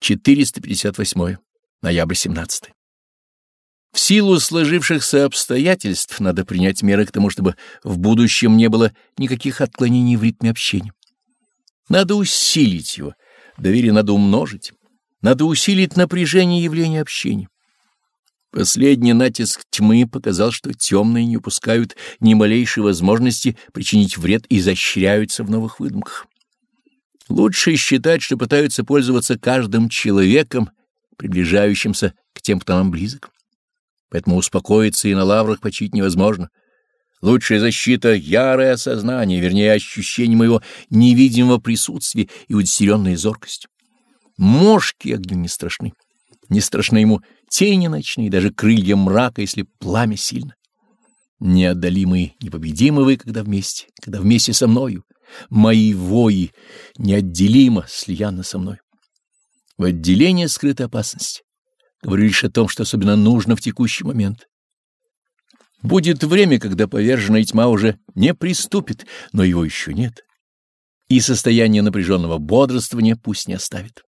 458. Ноябрь 17. В силу сложившихся обстоятельств надо принять меры к тому, чтобы в будущем не было никаких отклонений в ритме общения. Надо усилить его, доверие надо умножить, надо усилить напряжение явления общения. Последний натиск тьмы показал, что темные не упускают ни малейшей возможности причинить вред и изощряются в новых выдумках. Лучше считать, что пытаются пользоваться каждым человеком, приближающимся к тем, кто нам близок. Поэтому успокоиться и на лаврах почить невозможно. Лучшая защита — ярое осознание, вернее, ощущение моего невидимого присутствия и удестеренная зоркость. Мошки огню не страшны. Не страшны ему тени ночные, даже крылья мрака, если пламя сильно. Неотдалимые, непобедимы вы, когда вместе, когда вместе со мною. Мои вои неотделимо слияны со мной. В отделении скрыта опасность. Говорю лишь о том, что особенно нужно в текущий момент. Будет время, когда поверженная тьма уже не приступит, но его еще нет. И состояние напряженного бодрствования пусть не оставит.